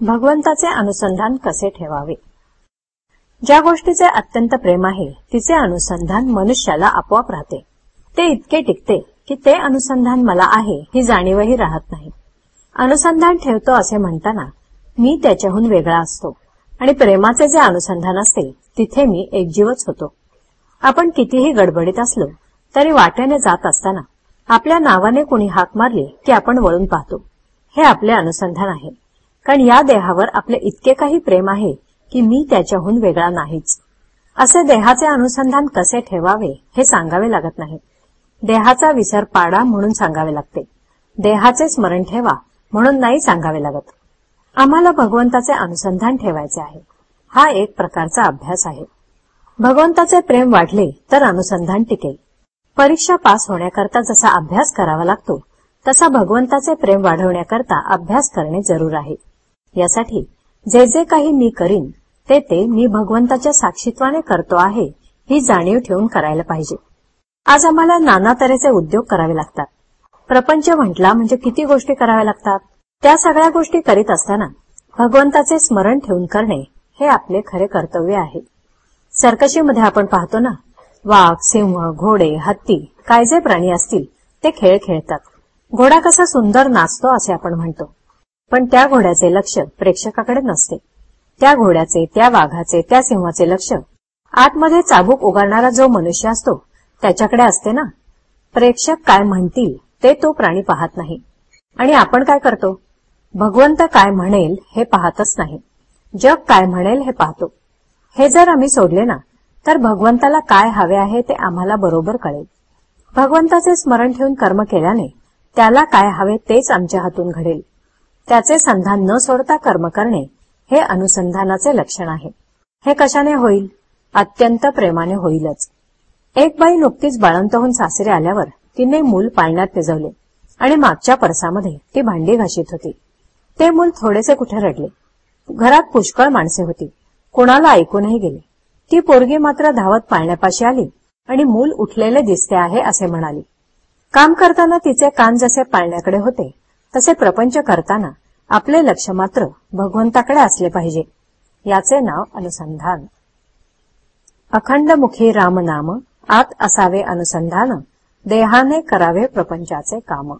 भगवंताचे अनुसंधान कसे ठेवावे? ज्या गोष्टीचे अत्यंत प्रेम आहे तिचे अनुसंधान मनुष्याला आपोआप राहते. ते इतके टिकते की ते अनुसंधान मला आहे ही जाणीवही राहत नाही. अनुसंधान ठेवतो असे म्हणताना मी त्याच्याहून वेगळा असतो आणि प्रेमाचे जे अनुसंधान असते तिथे मी एकजीवच होतो. आपण कितीही गडबडीत असलो तरी वाट्याने जात असताना आपल्या नावाने कोणी हाक मारली की आपण वळून पाहतो. हे आपले अनुसंधान आहे. कारण या देहावर आपले इतके काही प्रेम आहे की मी त्याच्याहून वेगळा नाहीच. असे देहाचे अनुसंधान कसे ठेवावे हे सांगावे लागत नाही. देहाचा विसर पाडा म्हणून सांगावे लागते. देहाचे स्मरण ठेवा म्हणून नाही सांगावे लागत. आम्हाला भगवंताचे अनुसंधान ठेवायचे आहे. हा एक प्रकारचा अभ्यास आहे. भगवंताचे प्रेम वाढले तर अनुसंधान टिकेल. परीक्षा पास होण्याकरता जसा अभ्यास करावा लागतो तसा भगवंताचे प्रेम वाढवण्याकरता अभ्यास करणे जरूर आहे. यासाठी जे जे काही मी करीन ते ते मी भगवंताच्या साक्षीत्वाने करतो आहे ही जाणीव ठेवून करायला पाहिजे. आज आम्हाला नाना तऱ्हेचे उद्योग करावे लागतात. प्रपंच म्हटला म्हणजे किती गोष्टी कराव्या लागतात? त्या सगळ्या गोष्टी करीत असताना भगवंताचे स्मरण ठेवून करणे हे आपले खरे कर्तव्य आहे. सर्कशीमध्ये आपण पाहतो ना वाघ सिंह घोडे हत्ती काय जे प्राणी असतील ते खेळ खेळतात. घोडा कसा सुंदर नाचतो असे आपण म्हणतो. पण त्या घोड्याचे लक्ष प्रेक्षकाकडे नसते. त्या घोड्याचे त्या वाघाचे त्या सिंहाचे लक्ष आतमध्ये चाबूक उगारणारा जो मनुष्य असतो त्याच्याकडे असते ना? प्रेक्षक काय म्हणतील ते तो प्राणी पाहत नाही. आणि आपण काय करतो? भगवंत काय म्हणेल हे पाहतच नाही. जग काय म्हणेल हे पाहतो. हे जर आम्ही सोडले ना तर भगवंताला काय हवे आहे ते आम्हाला बरोबर कळेल. भगवंताचे स्मरण ठेवून कर्म केल्याने त्याला काय हवे तेच आमच्या हातून घडेल. त्याचे संधान न सोडता कर्म करणे हे अनुसंधानाचे लक्षण आहे. हे कशाने होईल? अत्यंत प्रेमाने होईलच. एक बाई नुकतीच बाळंतहून सासरे आल्यावर तिने मूल पाळण्यात पिजवले आणि मागच्या परसामध्ये ती भांडी घाशीत होती. ते मूल थोडेसे कुठे रडले. घरात पुष्कळ माणसे होती. कोणाला ऐकूनही गेले. ती पोरगी मात्र धावत पाळण्यापाशी आली आणि मूल उठलेले दिसते आहे असे म्हणाली. काम करताना तिचे कान जसे पाळण्याकडे होते तसे प्रपंच करताना आपले लक्ष मात्र भगवंताकडे असले पाहिजे. याचे नाव अनुसंधान. अखंडमुखी रामनाम आत असावे अनुसंधान देहाने करावे प्रपंचाचे काम.